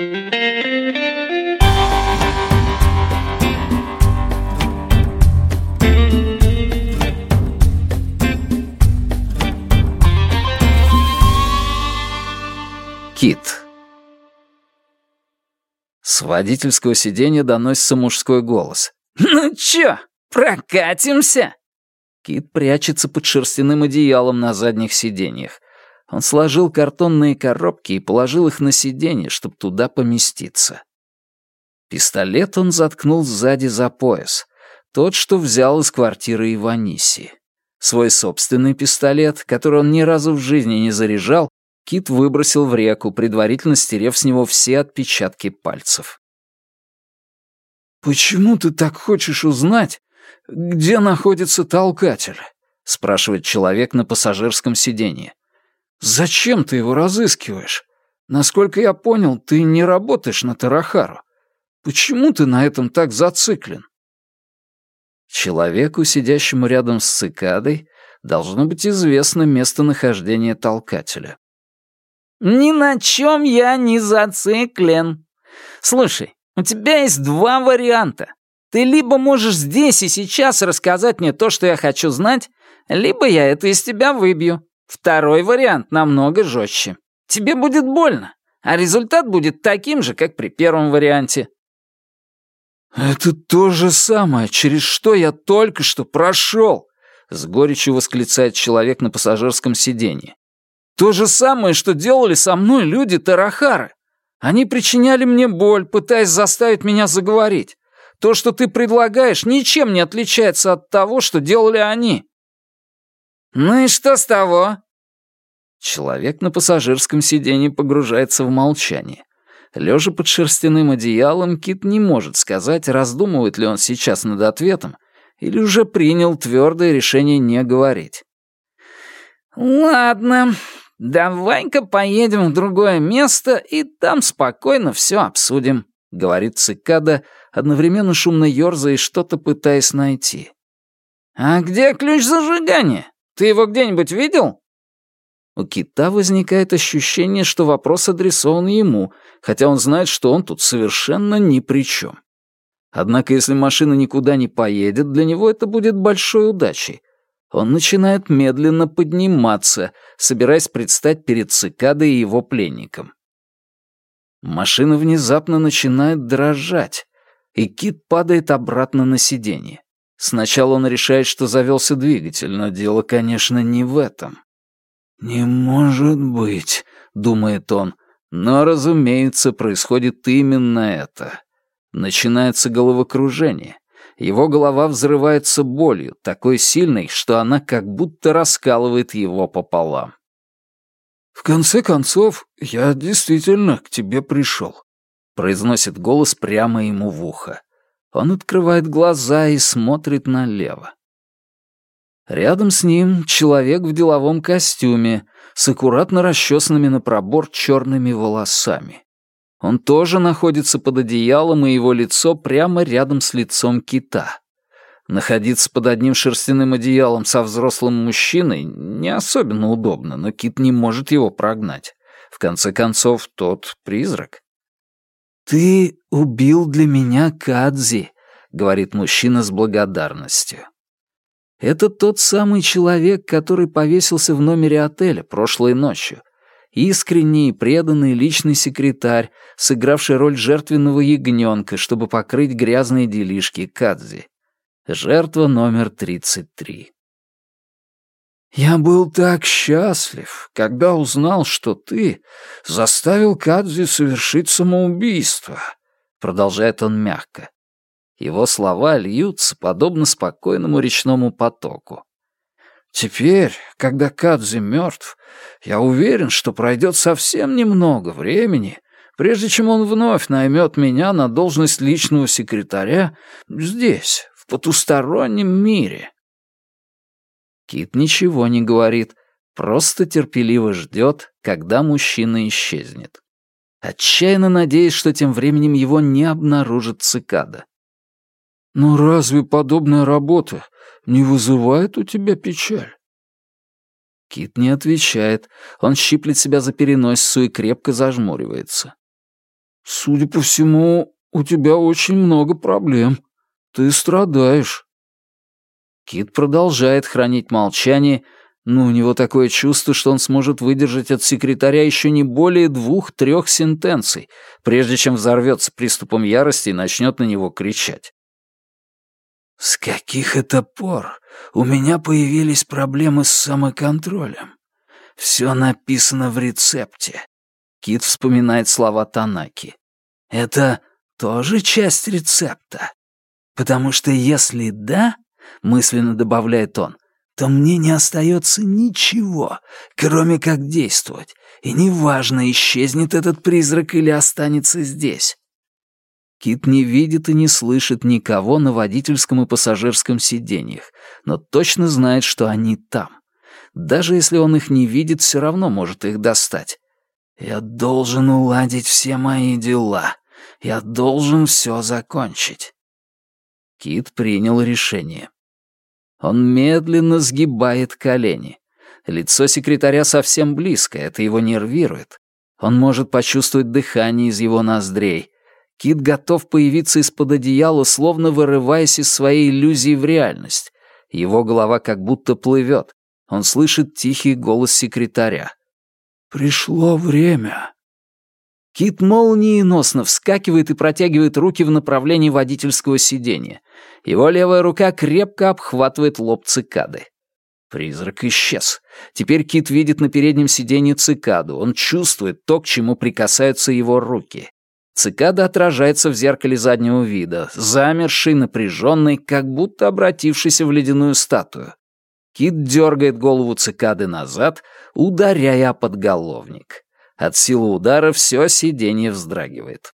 Кит. С водительского сиденья доносится мужской голос. «Ну чё, прокатимся?» Кит прячется под шерстяным одеялом на задних сиденьях. Он сложил картонные коробки и положил их на сиденье, чтобы туда поместиться. Пистолет он заткнул сзади за пояс. Тот, что взял из квартиры Иваниси. Свой собственный пистолет, который он ни разу в жизни не заряжал, Кит выбросил в реку, предварительно стерев с него все отпечатки пальцев. «Почему ты так хочешь узнать, где находится толкатель?» — спрашивает человек на пассажирском сиденье. «Зачем ты его разыскиваешь? Насколько я понял, ты не работаешь на Тарахару. Почему ты на этом так зациклен?» Человеку, сидящему рядом с цикадой, должно быть известно местонахождение толкателя. «Ни на чем я не зациклен. Слушай, у тебя есть два варианта. Ты либо можешь здесь и сейчас рассказать мне то, что я хочу знать, либо я это из тебя выбью. Второй вариант намного жестче. Тебе будет больно, а результат будет таким же, как при первом варианте». «Это то же самое, через что я только что прошел», — с горечью восклицает человек на пассажирском сиденье. «То же самое, что делали со мной люди Тарахары. Они причиняли мне боль, пытаясь заставить меня заговорить. То, что ты предлагаешь, ничем не отличается от того, что делали они». «Ну и что с того?» Человек на пассажирском сиденье погружается в молчание. Лежа под шерстяным одеялом, Кит не может сказать, раздумывает ли он сейчас над ответом, или уже принял твердое решение не говорить. «Ладно, давай-ка поедем в другое место и там спокойно все обсудим», — говорит цикада, одновременно шумно ёрзая и что-то пытаясь найти. «А где ключ зажигания? Ты его где-нибудь видел?» У Кита возникает ощущение, что вопрос адресован ему, хотя он знает, что он тут совершенно ни при чем. Однако, если машина никуда не поедет, для него это будет большой удачей. Он начинает медленно подниматься, собираясь предстать перед цикадой и его пленником. Машина внезапно начинает дрожать, и Кит падает обратно на сиденье. Сначала он решает, что завелся двигатель, но дело, конечно, не в этом. «Не может быть», — думает он, но, разумеется, происходит именно это. Начинается головокружение. Его голова взрывается болью, такой сильной, что она как будто раскалывает его пополам. «В конце концов, я действительно к тебе пришел», — произносит голос прямо ему в ухо. Он открывает глаза и смотрит налево. Рядом с ним человек в деловом костюме с аккуратно расчесанными на пробор черными волосами. Он тоже находится под одеялом, и его лицо прямо рядом с лицом кита. Находиться под одним шерстяным одеялом со взрослым мужчиной не особенно удобно, но кит не может его прогнать. В конце концов, тот призрак. «Ты убил для меня Кадзи», — говорит мужчина с благодарностью. Это тот самый человек, который повесился в номере отеля прошлой ночью. Искренний и преданный личный секретарь, сыгравший роль жертвенного ягненка, чтобы покрыть грязные делишки Кадзи. Жертва номер 33. «Я был так счастлив, когда узнал, что ты заставил Кадзи совершить самоубийство», — продолжает он мягко. Его слова льются, подобно спокойному речному потоку. «Теперь, когда Кадзи мертв, я уверен, что пройдет совсем немного времени, прежде чем он вновь наймет меня на должность личного секретаря здесь, в потустороннем мире». Кит ничего не говорит, просто терпеливо ждет, когда мужчина исчезнет. Отчаянно надеясь, что тем временем его не обнаружит цикада. Но разве подобная работа не вызывает у тебя печаль? Кит не отвечает. Он щиплет себя за переносицу и крепко зажмуривается. «Судя по всему, у тебя очень много проблем. Ты страдаешь». Кит продолжает хранить молчание, но у него такое чувство, что он сможет выдержать от секретаря еще не более двух-трех сентенций, прежде чем взорвется приступом ярости и начнет на него кричать. «С каких это пор у меня появились проблемы с самоконтролем? Все написано в рецепте». Кит вспоминает слова Танаки. «Это тоже часть рецепта? Потому что если да, — мысленно добавляет он, — то мне не остается ничего, кроме как действовать, и неважно, исчезнет этот призрак или останется здесь. Кит не видит и не слышит никого на водительском и пассажирском сиденьях, но точно знает, что они там. Даже если он их не видит, все равно может их достать. «Я должен уладить все мои дела. Я должен все закончить». Кит принял решение. Он медленно сгибает колени. Лицо секретаря совсем близко, это его нервирует. Он может почувствовать дыхание из его ноздрей. Кит готов появиться из-под одеяла, словно вырываясь из своей иллюзии в реальность. Его голова как будто плывет. Он слышит тихий голос секретаря. «Пришло время». Кит молниеносно вскакивает и протягивает руки в направлении водительского сиденья. Его левая рука крепко обхватывает лоб цикады. Призрак исчез. Теперь Кит видит на переднем сиденье цикаду. Он чувствует то, к чему прикасаются его руки. Цикада отражается в зеркале заднего вида, замерший, напряженный, как будто обратившийся в ледяную статую. Кит дергает голову цикады назад, ударяя подголовник. От силы удара все сиденье вздрагивает.